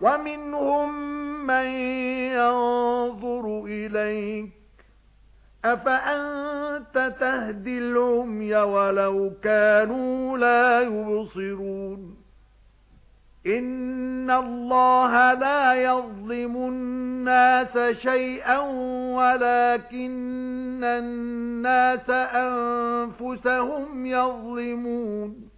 وَمِنْهُمْ مَن يَنظُرُ إِلَيْكَ أَفَأَنْتَ تَهْدِي الْعُمْيَ وَلَوْ كَانُوا لَا يُبْصِرُونَ إِنَّ اللَّهَ لَا يَظْلِمُ النَّاسَ شَيْئًا وَلَكِنَّ النَّاسَ أَنفُسَهُمْ يَظْلِمُونَ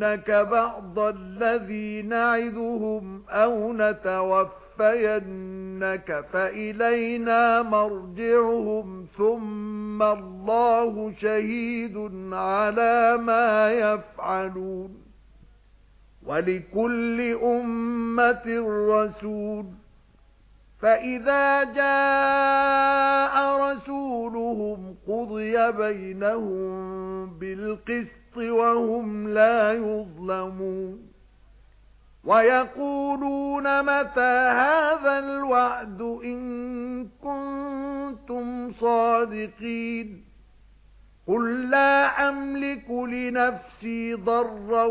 نُرِيَنَّكَ بَعْضَ الَّذِي نَعِدُهُمْ أَوْ نَتَوَفَّيَنَّكَ فَإِلَيْنَا مَرْجِعُهُمْ ثُمَّ اللَّهُ شَهِيدٌ عَلَى مَا يَفْعَلُونَ وَلِكُلِّ أُمَّةٍ رَسُولٌ فَإِذَا جَاءَ رَسُولُهُمْ قُضِيَ بَيْنَهُم بِالْقِسْطِ وَهُمْ لَا يُظْلَمُونَ. وَيَقُولُونَ مَتَى هَذَا الْوَعْدُ إِن كُنتُمْ صَادِقِينَ. قُل لَّا أَمْلِكُ لِنَفْسِي ضَرًّا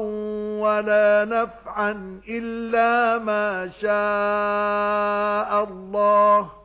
وَلَا نَفْعًا إِلَّا مَا شَاءَ اللَّهُ.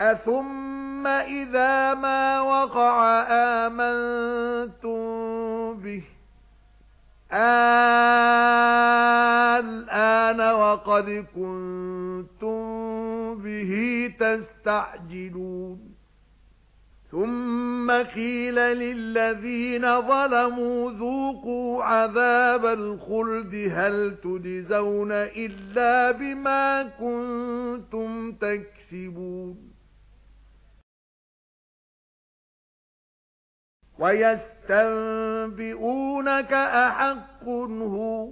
أَثُمَّ إِذَا مَا وَقَعَ آمَنْتُمْ بِهِ الْآنَ وَقَدْ كُنْتُمْ بِهِ تَسْتَعْجِلُونَ ثُمَّ قِيلَ لِلَّذِينَ ظَلَمُوا ذُوقُوا عَذَابَ الْخُلْدِ هَلْ تُجْزَوْنَ إِلَّا بِمَا كُنتُمْ تَكْسِبُونَ وَيَسْتَنبِئُونَكَ أَحَقٌّ هُوَ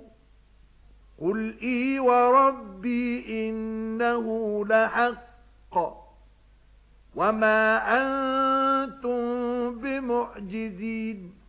قُلْ إِي وَرَبِّي إِنَّهُ لَحَقٌّ وَمَا أَنْتُمْ بِمُعْجِزِينَ